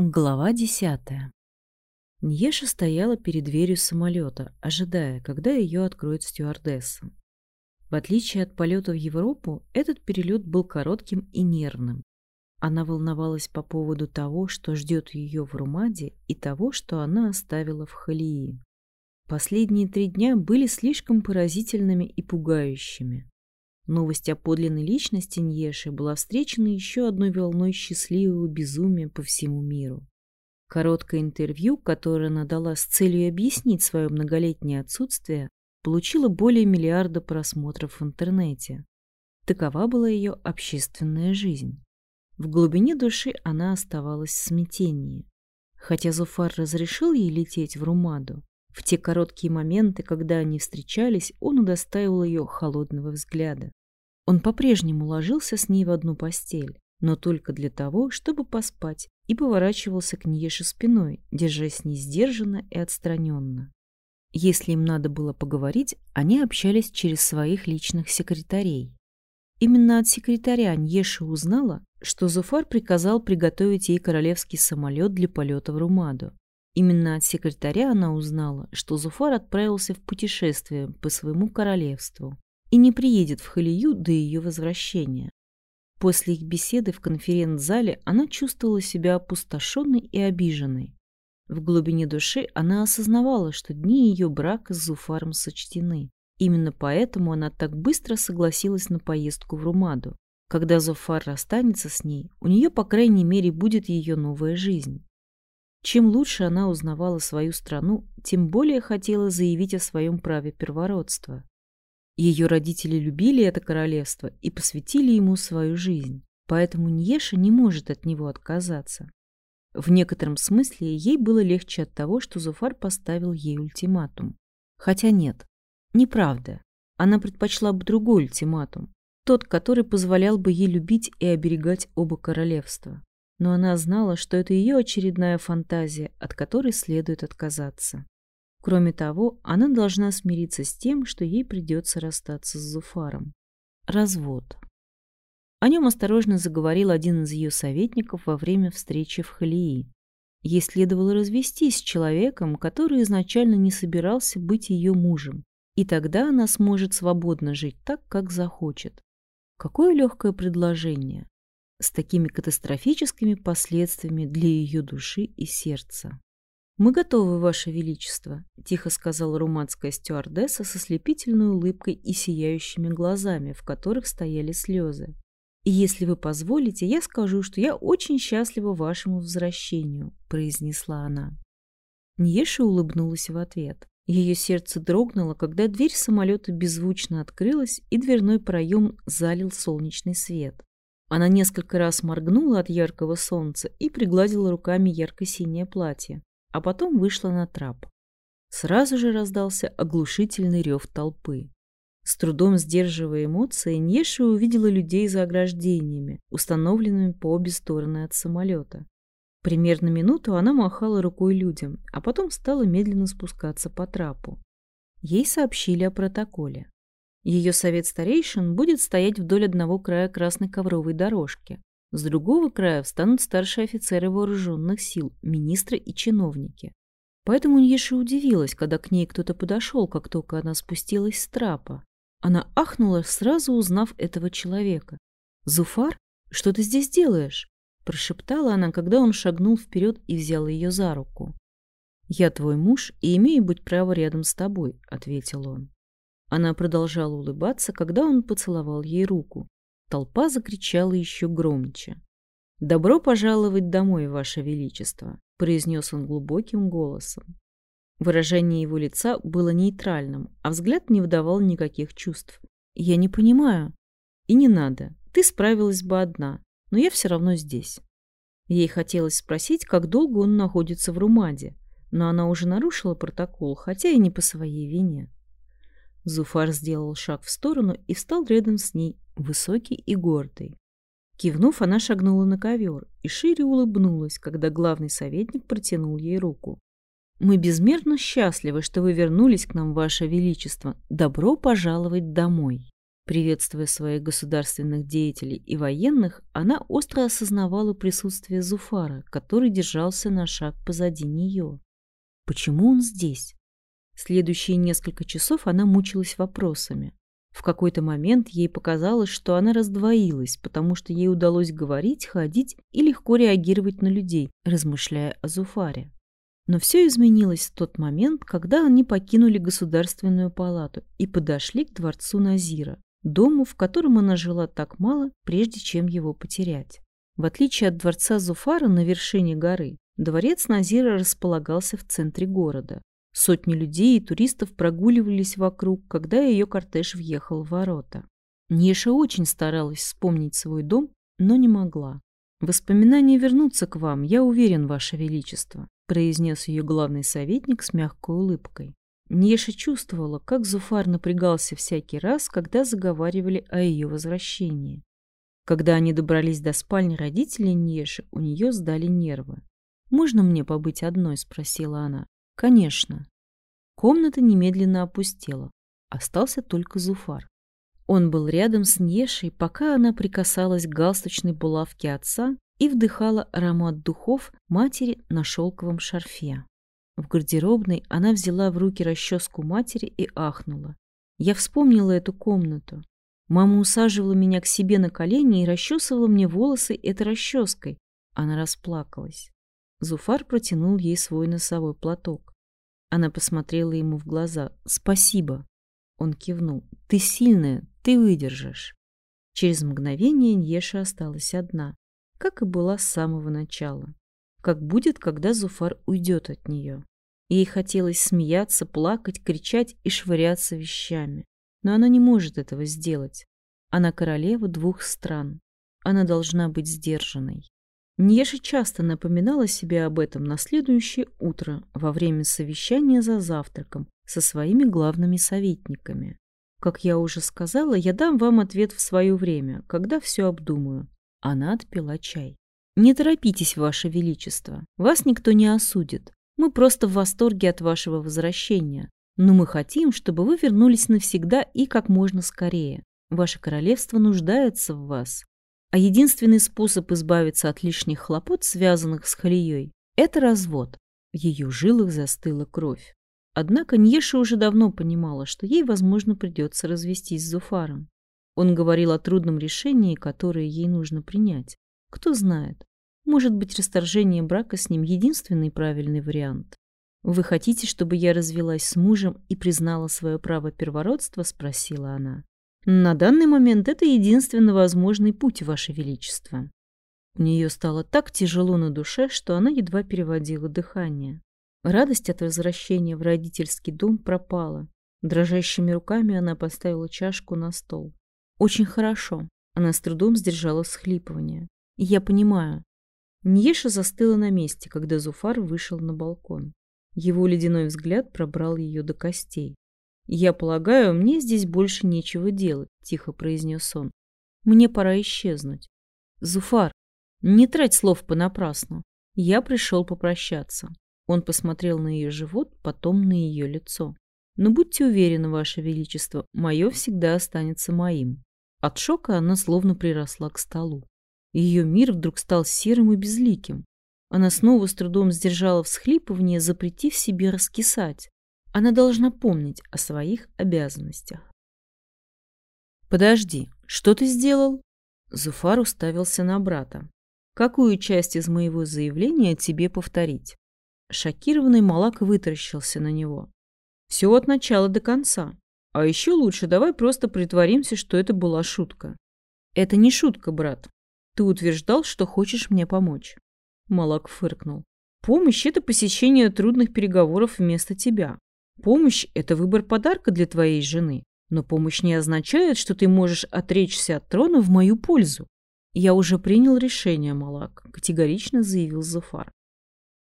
Глава десятая. Ньеша стояла перед дверью самолета, ожидая, когда ее откроет стюардесса. В отличие от полета в Европу, этот перелет был коротким и нервным. Она волновалась по поводу того, что ждет ее в Румаде, и того, что она оставила в Халии. Последние три дня были слишком поразительными и пугающими. Новость о подлинной личности Ньеши была встречена еще одной волной счастливого безумия по всему миру. Короткое интервью, которое она дала с целью объяснить свое многолетнее отсутствие, получило более миллиарда просмотров в интернете. Такова была ее общественная жизнь. В глубине души она оставалась в смятении. Хотя Зуфар разрешил ей лететь в Румаду, в те короткие моменты, когда они встречались, он удостаивал ее холодного взгляда. Он по-прежнему ложился с ней в одну постель, но только для того, чтобы поспать, и поворачивался к Ниеше спиной, держась ней сдержанно и отстраненно. Если им надо было поговорить, они общались через своих личных секретарей. Именно от секретаря Ньеша узнала, что Зуфар приказал приготовить ей королевский самолет для полета в Румаду. Именно от секретаря она узнала, что Зуфар отправился в путешествие по своему королевству и не приедет в Халию до ее возвращения. После их беседы в конференц-зале она чувствовала себя опустошенной и обиженной. В глубине души она осознавала, что дни ее брака с Зуфаром сочтены. Именно поэтому она так быстро согласилась на поездку в Румаду. Когда Зуфар расстанется с ней, у нее, по крайней мере, будет ее новая жизнь. Чем лучше она узнавала свою страну, тем более хотела заявить о своем праве первородства. Ее родители любили это королевство и посвятили ему свою жизнь, поэтому Ньеша не может от него отказаться. В некотором смысле ей было легче от того, что Зуфар поставил ей ультиматум. Хотя нет, неправда. Она предпочла бы другой ультиматум, тот, который позволял бы ей любить и оберегать оба королевства. Но она знала, что это ее очередная фантазия, от которой следует отказаться. Кроме того, она должна смириться с тем, что ей придется расстаться с Зуфаром. Развод. О нем осторожно заговорил один из ее советников во время встречи в Халии. Ей следовало развестись с человеком, который изначально не собирался быть ее мужем, и тогда она сможет свободно жить так, как захочет. Какое легкое предложение, с такими катастрофическими последствиями для ее души и сердца. «Мы готовы, Ваше Величество», — тихо сказала руматская стюардесса со слепительной улыбкой и сияющими глазами, в которых стояли слезы. «И если вы позволите, я скажу, что я очень счастлива вашему возвращению», — произнесла она. Ньеша улыбнулась в ответ. Ее сердце дрогнуло, когда дверь самолета беззвучно открылась, и дверной проем залил солнечный свет. Она несколько раз моргнула от яркого солнца и пригладила руками ярко-синее платье а потом вышла на трап. Сразу же раздался оглушительный рев толпы. С трудом сдерживая эмоции, Ньеша увидела людей за ограждениями, установленными по обе стороны от самолета. Примерно минуту она махала рукой людям, а потом стала медленно спускаться по трапу. Ей сообщили о протоколе. Ее совет старейшин будет стоять вдоль одного края красной ковровой дорожки, с другого края встанут старшие офицеры вооруженных сил, министры и чиновники. Поэтому Ньеша удивилась, когда к ней кто-то подошел, как только она спустилась с трапа. Она ахнула, сразу узнав этого человека. «Зуфар, что ты здесь делаешь?» Прошептала она, когда он шагнул вперед и взял ее за руку. «Я твой муж и имею быть право рядом с тобой», — ответил он. Она продолжала улыбаться, когда он поцеловал ей руку. Толпа закричала еще громче. «Добро пожаловать домой, Ваше Величество», — произнес он глубоким голосом. Выражение его лица было нейтральным, а взгляд не выдавал никаких чувств. «Я не понимаю». «И не надо. Ты справилась бы одна, но я все равно здесь». Ей хотелось спросить, как долго он находится в Румаде, но она уже нарушила протокол, хотя и не по своей вине. Зуфар сделал шаг в сторону и встал рядом с ней, высокий и гордый. Кивнув, она шагнула на ковер и шире улыбнулась, когда главный советник протянул ей руку. «Мы безмерно счастливы, что вы вернулись к нам, Ваше Величество. Добро пожаловать домой!» Приветствуя своих государственных деятелей и военных, она остро осознавала присутствие Зуфара, который держался на шаг позади нее. Почему он здесь? Следующие несколько часов она мучилась вопросами. В какой-то момент ей показалось, что она раздвоилась, потому что ей удалось говорить, ходить и легко реагировать на людей, размышляя о Зуфаре. Но все изменилось в тот момент, когда они покинули Государственную палату и подошли к дворцу Назира, дому, в котором она жила так мало, прежде чем его потерять. В отличие от дворца Зуфара на вершине горы, дворец Назира располагался в центре города. Сотни людей и туристов прогуливались вокруг, когда ее кортеж въехал в ворота. Неша очень старалась вспомнить свой дом, но не могла. «Воспоминания вернутся к вам, я уверен, Ваше Величество», произнес ее главный советник с мягкой улыбкой. Неша чувствовала, как Зуфар напрягался всякий раз, когда заговаривали о ее возвращении. Когда они добрались до спальни родителей Неши, у нее сдали нервы. «Можно мне побыть одной?» – спросила она. «Конечно». Комната немедленно опустела. Остался только Зуфар. Он был рядом с Нешей, пока она прикасалась к галстучной булавке отца и вдыхала аромат духов матери на шелковом шарфе. В гардеробной она взяла в руки расческу матери и ахнула. Я вспомнила эту комнату. Мама усаживала меня к себе на колени и расчесывала мне волосы этой расческой. Она расплакалась. Зуфар протянул ей свой носовой платок. Она посмотрела ему в глаза. «Спасибо». Он кивнул. «Ты сильная, ты выдержишь». Через мгновение Ньеша осталась одна, как и была с самого начала как будет, когда Зуфар уйдет от нее. Ей хотелось смеяться, плакать, кричать и швыряться вещами. Но она не может этого сделать. Она королева двух стран. Она должна быть сдержанной. Ньеша часто напоминала себе об этом на следующее утро во время совещания за завтраком со своими главными советниками. Как я уже сказала, я дам вам ответ в свое время, когда все обдумаю. Она отпила чай. Не торопитесь, Ваше Величество. Вас никто не осудит. Мы просто в восторге от вашего возвращения. Но мы хотим, чтобы вы вернулись навсегда и как можно скорее. Ваше королевство нуждается в вас. А единственный способ избавиться от лишних хлопот, связанных с Халией, это развод. В ее жилах застыла кровь. Однако Ньеша уже давно понимала, что ей, возможно, придется развестись с Зуфаром. Он говорил о трудном решении, которое ей нужно принять. Кто знает, может быть, расторжение брака с ним единственный правильный вариант. «Вы хотите, чтобы я развелась с мужем и признала свое право первородства?» – спросила она. «На данный момент это единственно возможный путь, Ваше Величество». У нее стало так тяжело на душе, что она едва переводила дыхание. Радость от возвращения в родительский дом пропала. Дрожащими руками она поставила чашку на стол. «Очень хорошо». Она с трудом сдержала всхлипывание. «Я понимаю. Ньеша застыла на месте, когда Зуфар вышел на балкон. Его ледяной взгляд пробрал ее до костей. «Я полагаю, мне здесь больше нечего делать», — тихо произнес он. «Мне пора исчезнуть». «Зуфар, не трать слов понапрасну. Я пришел попрощаться». Он посмотрел на ее живот, потом на ее лицо. «Но будьте уверены, Ваше Величество, мое всегда останется моим». От шока она словно приросла к столу. Ее мир вдруг стал серым и безликим. Она снова с трудом сдержала всхлипывание, запретив себе раскисать. Она должна помнить о своих обязанностях. «Подожди, что ты сделал?» Зуфар уставился на брата. «Какую часть из моего заявления тебе повторить?» Шокированный Малак вытаращился на него. «Все от начала до конца. А еще лучше давай просто притворимся, что это была шутка». «Это не шутка, брат. Ты утверждал, что хочешь мне помочь. Малак фыркнул. Помощь – это посещение трудных переговоров вместо тебя. Помощь – это выбор подарка для твоей жены. Но помощь не означает, что ты можешь отречься от трона в мою пользу. Я уже принял решение, Малак, категорично заявил Зуфар.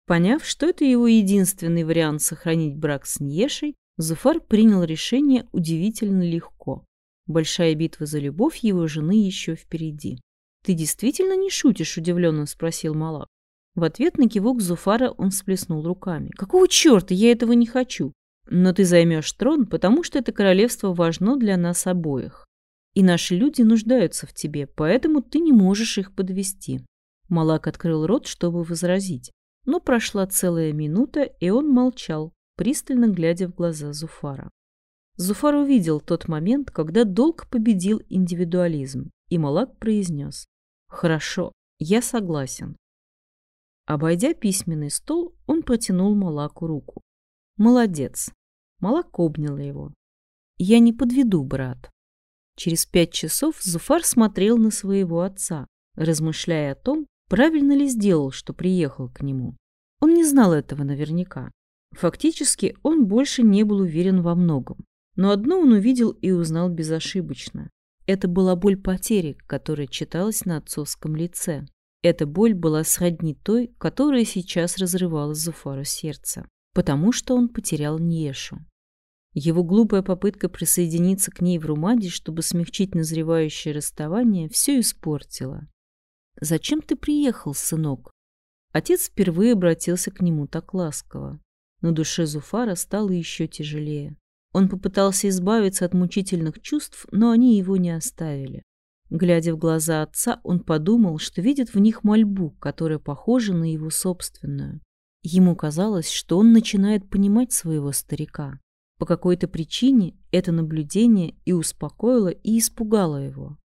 Поняв, что это его единственный вариант сохранить брак с Ньешей, Зуфар принял решение удивительно легко. Большая битва за любовь его жены еще впереди. «Ты действительно не шутишь?» – удивленно спросил Малак. В ответ на кивок Зуфара он всплеснул руками. «Какого черта? Я этого не хочу. Но ты займешь трон, потому что это королевство важно для нас обоих. и наши люди нуждаются в тебе, поэтому ты не можешь их подвести. Малак открыл рот, чтобы возразить, но прошла целая минута, и он молчал, пристально глядя в глаза Зуфара. Зуфар увидел тот момент, когда долг победил индивидуализм, и Малак произнес «Хорошо, я согласен». Обойдя письменный стол, он протянул Малаку руку. «Молодец!» Малак обнял его. «Я не подведу, брат». Через пять часов Зуфар смотрел на своего отца, размышляя о том, правильно ли сделал, что приехал к нему. Он не знал этого наверняка. Фактически он больше не был уверен во многом. Но одно он увидел и узнал безошибочно. Это была боль потери, которая читалась на отцовском лице. Эта боль была сродни той, которая сейчас разрывала Зуфару сердце, потому что он потерял Ньешу. Его глупая попытка присоединиться к ней в Румаде, чтобы смягчить назревающее расставание, все испортила. «Зачем ты приехал, сынок?» Отец впервые обратился к нему так ласково. На душе Зуфара стало еще тяжелее. Он попытался избавиться от мучительных чувств, но они его не оставили. Глядя в глаза отца, он подумал, что видит в них мольбу, которая похожа на его собственную. Ему казалось, что он начинает понимать своего старика. По какой-то причине это наблюдение и успокоило, и испугало его.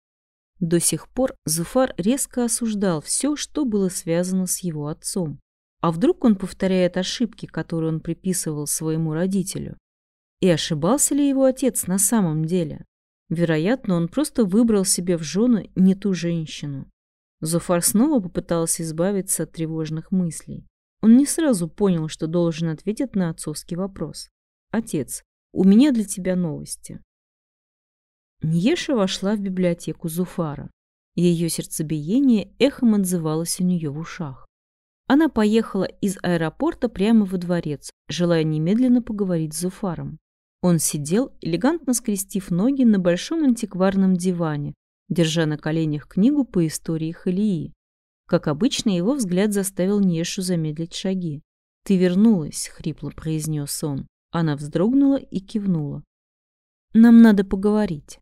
До сих пор Зуфар резко осуждал все, что было связано с его отцом. А вдруг он повторяет ошибки, которые он приписывал своему родителю? И ошибался ли его отец на самом деле? Вероятно, он просто выбрал себе в жены не ту женщину. Зуфар снова попытался избавиться от тревожных мыслей. Он не сразу понял, что должен ответить на отцовский вопрос. «Отец, у меня для тебя новости». Ньеша вошла в библиотеку Зуфара. Ее сердцебиение эхом отзывалось у нее в ушах. Она поехала из аэропорта прямо во дворец, желая немедленно поговорить с Зуфаром. Он сидел, элегантно скрестив ноги на большом антикварном диване, держа на коленях книгу по истории Халии. Как обычно, его взгляд заставил Нешу замедлить шаги. «Ты вернулась», — хрипло произнес он. Она вздрогнула и кивнула. «Нам надо поговорить».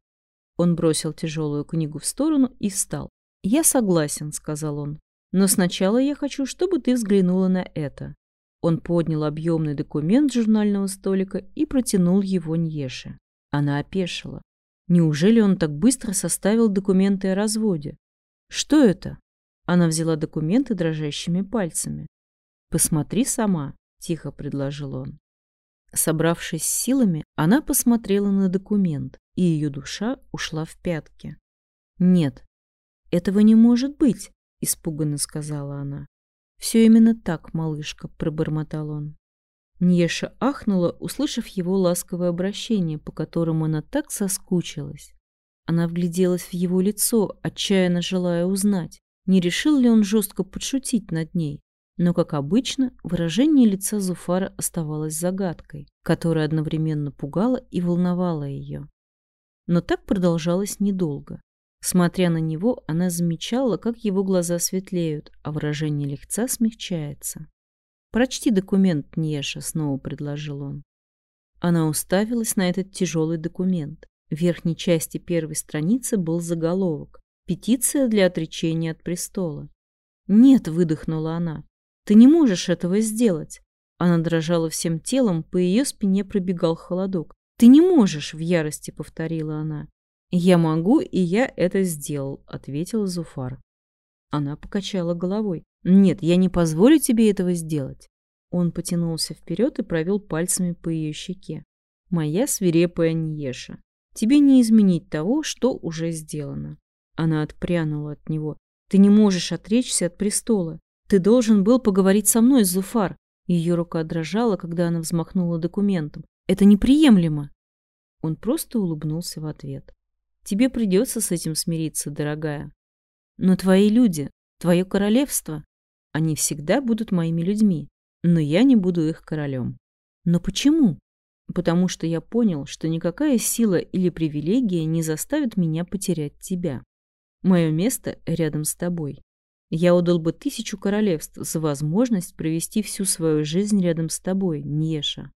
Он бросил тяжелую книгу в сторону и встал. «Я согласен», — сказал он. «Но сначала я хочу, чтобы ты взглянула на это». Он поднял объемный документ журнального столика и протянул его Ньеше. Она опешила. Неужели он так быстро составил документы о разводе? Что это? Она взяла документы дрожащими пальцами. «Посмотри сама», — тихо предложил он. Собравшись с силами, она посмотрела на документ, и ее душа ушла в пятки. «Нет, этого не может быть», — испуганно сказала она. «Все именно так, малышка», — пробормотал он. Ньеша ахнула, услышав его ласковое обращение, по которому она так соскучилась. Она вгляделась в его лицо, отчаянно желая узнать, не решил ли он жестко подшутить над ней. Но, как обычно, выражение лица Зуфара оставалось загадкой, которая одновременно пугала и волновала ее. Но так продолжалось недолго. Смотря на него, она замечала, как его глаза светлеют, а выражение лица смягчается. «Прочти документ, Ньеша», — снова предложил он. Она уставилась на этот тяжелый документ. В верхней части первой страницы был заголовок «Петиция для отречения от престола». «Нет», — выдохнула она, ты не можешь этого сделать. Она дрожала всем телом, по ее спине пробегал холодок. Ты не можешь, в ярости повторила она. Я могу, и я это сделал, ответил Зуфар. Она покачала головой. Нет, я не позволю тебе этого сделать. Он потянулся вперед и провел пальцами по ее щеке. Моя свирепая Ньеша, тебе не изменить того, что уже сделано. Она отпрянула от него. Ты не можешь отречься от престола. Ты должен был поговорить со мной, Зуфар. Ее рука дрожала, когда она взмахнула документом. Это неприемлемо. Он просто улыбнулся в ответ. Тебе придется с этим смириться, дорогая. Но твои люди, твое королевство, они всегда будут моими людьми, но я не буду их королем. Но почему? Потому что я понял, что никакая сила или привилегия не заставит меня потерять тебя. Мое место рядом с тобой. Я отдал бы тысячу королевств за возможность провести всю свою жизнь рядом с тобой, Ньеша.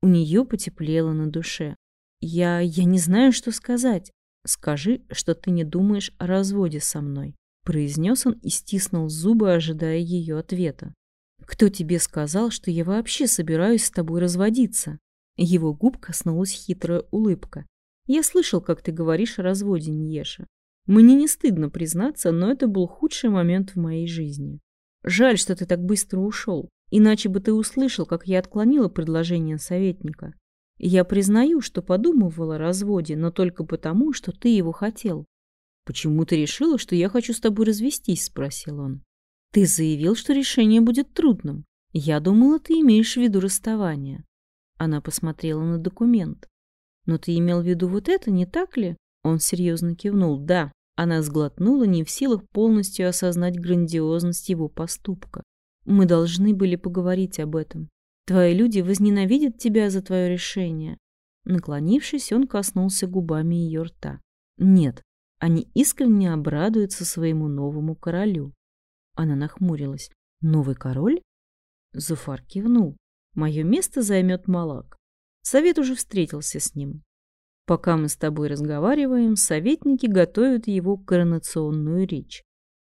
У нее потеплело на душе. Я... я не знаю, что сказать. Скажи, что ты не думаешь о разводе со мной, произнес он и стиснул зубы, ожидая ее ответа. Кто тебе сказал, что я вообще собираюсь с тобой разводиться? Его губ коснулась хитрая улыбка. Я слышал, как ты говоришь о разводе, Ньеша. Мне не стыдно признаться, но это был худший момент в моей жизни. Жаль, что ты так быстро ушел, иначе бы ты услышал, как я отклонила предложение советника. Я признаю, что подумывала о разводе, но только потому, что ты его хотел. Почему ты решила, что я хочу с тобой развестись? спросил он. Ты заявил, что решение будет трудным. Я думала, ты имеешь в виду расставание. Она посмотрела на документ. Но ты имел в виду вот это, не так ли? Он серьезно кивнул. Да. Она сглотнула, не в силах полностью осознать грандиозность его поступка. Мы должны были поговорить об этом. Твои люди возненавидят тебя за твое решение. Наклонившись, он коснулся губами ее рта. Нет, они искренне обрадуются своему новому королю. Она нахмурилась. Новый король? Зуфар кивнул. Мое место займет Малак. Совет уже встретился с ним. Пока мы с тобой разговариваем, советники готовят его коронационную речь.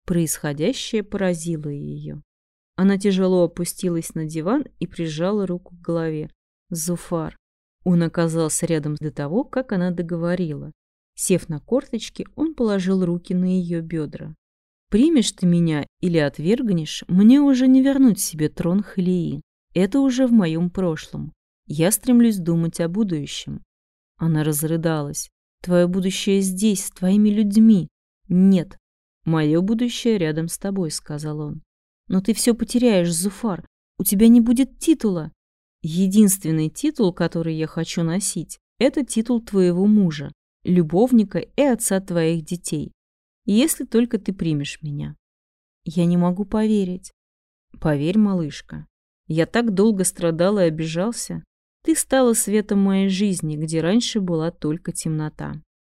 Происходящее поразило ее. Она тяжело опустилась на диван и прижала руку к голове. Зуфар. Он оказался рядом до того, как она договорила. Сев на корточки, он положил руки на ее бедра. «Примешь ты меня или отвергнешь, мне уже не вернуть себе трон Халии. Это уже в моем прошлом. Я стремлюсь думать о будущем». Она разрыдалась. «Твое будущее здесь, с твоими людьми». «Нет, мое будущее рядом с тобой», — сказал он. Но ты все потеряешь, Зуфар. У тебя не будет титула. Единственный титул, который я хочу носить, это титул твоего мужа, любовника и отца твоих детей. Если только ты примешь меня. Я не могу поверить. Поверь, малышка. Я так долго страдал и обижался. Ты стала светом моей жизни, где раньше была только темнота.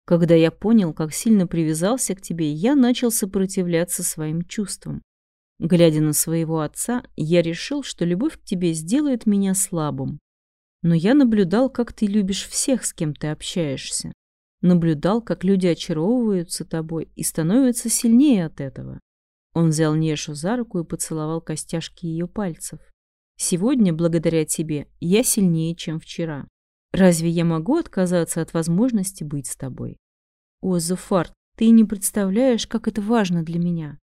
Когда я понял, как сильно привязался к тебе, я начал сопротивляться своим чувствам. Глядя на своего отца, я решил, что любовь к тебе сделает меня слабым. Но я наблюдал, как ты любишь всех, с кем ты общаешься. Наблюдал, как люди очаровываются тобой и становятся сильнее от этого. Он взял Нешу за руку и поцеловал костяшки ее пальцев. Сегодня, благодаря тебе, я сильнее, чем вчера. Разве я могу отказаться от возможности быть с тобой? О, Зуфар, ты не представляешь, как это важно для меня.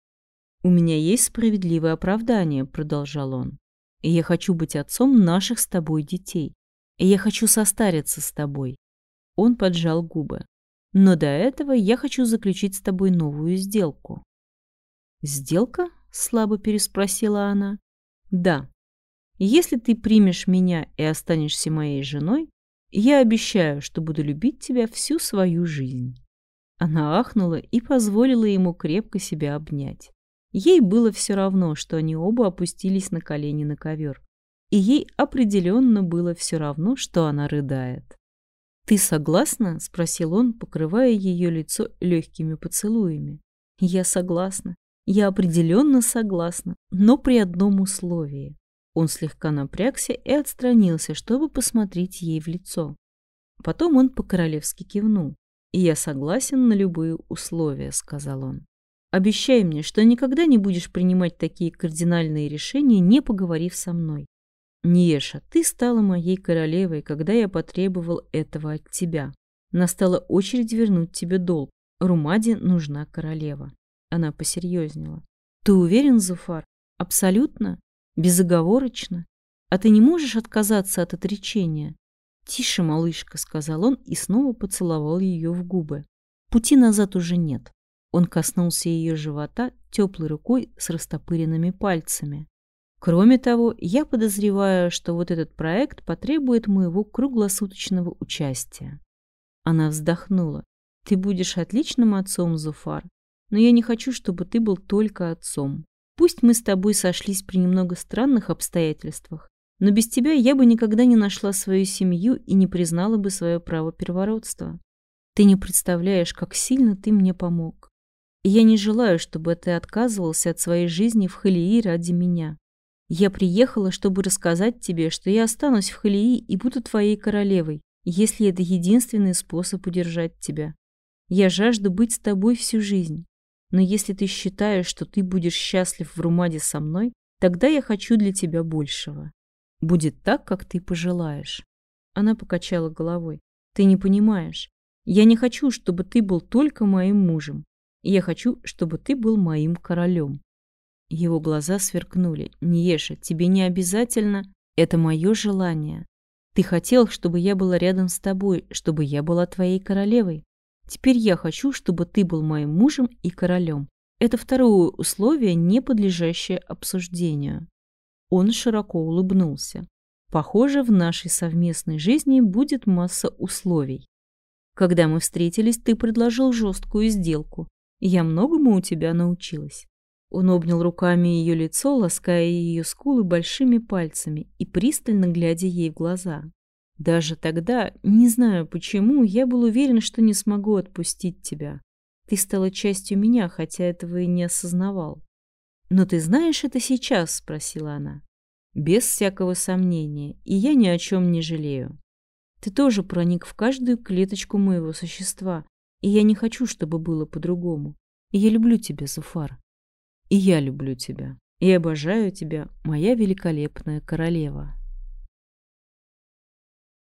«У меня есть справедливое оправдание», — продолжал он. «И я хочу быть отцом наших с тобой детей. И я хочу состариться с тобой». Он поджал губы. «Но до этого я хочу заключить с тобой новую сделку». «Сделка?» — слабо переспросила она. «Да. Если ты примешь меня и останешься моей женой, я обещаю, что буду любить тебя всю свою жизнь». Она ахнула и позволила ему крепко себя обнять. Ей было все равно, что они оба опустились на колени на ковер. И ей определенно было все равно, что она рыдает. «Ты согласна?» — спросил он, покрывая ее лицо легкими поцелуями. «Я согласна. Я определенно согласна, но при одном условии». Он слегка напрягся и отстранился, чтобы посмотреть ей в лицо. Потом он по-королевски кивнул. «И я согласен на любые условия», — сказал он. Обещай мне, что никогда не будешь принимать такие кардинальные решения, не поговорив со мной. Неша, ты стала моей королевой, когда я потребовал этого от тебя. Настала очередь вернуть тебе долг. Румаде нужна королева. Она посерьезнела. Ты уверен, Зуфар? Абсолютно? Безоговорочно? А ты не можешь отказаться от отречения? Тише, малышка, сказал он и снова поцеловал ее в губы. Пути назад уже нет. Он коснулся ее живота теплой рукой с растопыренными пальцами. Кроме того, я подозреваю, что вот этот проект потребует моего круглосуточного участия. Она вздохнула. Ты будешь отличным отцом, Зуфар, но я не хочу, чтобы ты был только отцом. Пусть мы с тобой сошлись при немного странных обстоятельствах, но без тебя я бы никогда не нашла свою семью и не признала бы свое право первородства. Ты не представляешь, как сильно ты мне помог. И я не желаю, чтобы ты отказывался от своей жизни в Халии ради меня. Я приехала, чтобы рассказать тебе, что я останусь в Халии и буду твоей королевой, если это единственный способ удержать тебя. Я жажду быть с тобой всю жизнь. Но если ты считаешь, что ты будешь счастлив в Румаде со мной, тогда я хочу для тебя большего. Будет так, как ты пожелаешь. Она покачала головой. Ты не понимаешь. Я не хочу, чтобы ты был только моим мужем. Я хочу, чтобы ты был моим королем. Его глаза сверкнули. Ниеша, тебе не обязательно. Это мое желание. Ты хотел, чтобы я была рядом с тобой, чтобы я была твоей королевой. Теперь я хочу, чтобы ты был моим мужем и королем. Это второе условие, не подлежащее обсуждению. Он широко улыбнулся. Похоже, в нашей совместной жизни будет масса условий. Когда мы встретились, ты предложил жесткую сделку. Я многому у тебя научилась. Он обнял руками ее лицо, лаская ее скулы большими пальцами и пристально глядя ей в глаза. Даже тогда, не знаю почему, я был уверен, что не смогу отпустить тебя. Ты стала частью меня, хотя этого и не осознавал. «Но ты знаешь это сейчас?» — спросила она. «Без всякого сомнения, и я ни о чем не жалею. Ты тоже проник в каждую клеточку моего существа, и я не хочу, чтобы было по-другому. Я люблю тебя, Зуфар. И я люблю тебя. И обожаю тебя, моя великолепная королева».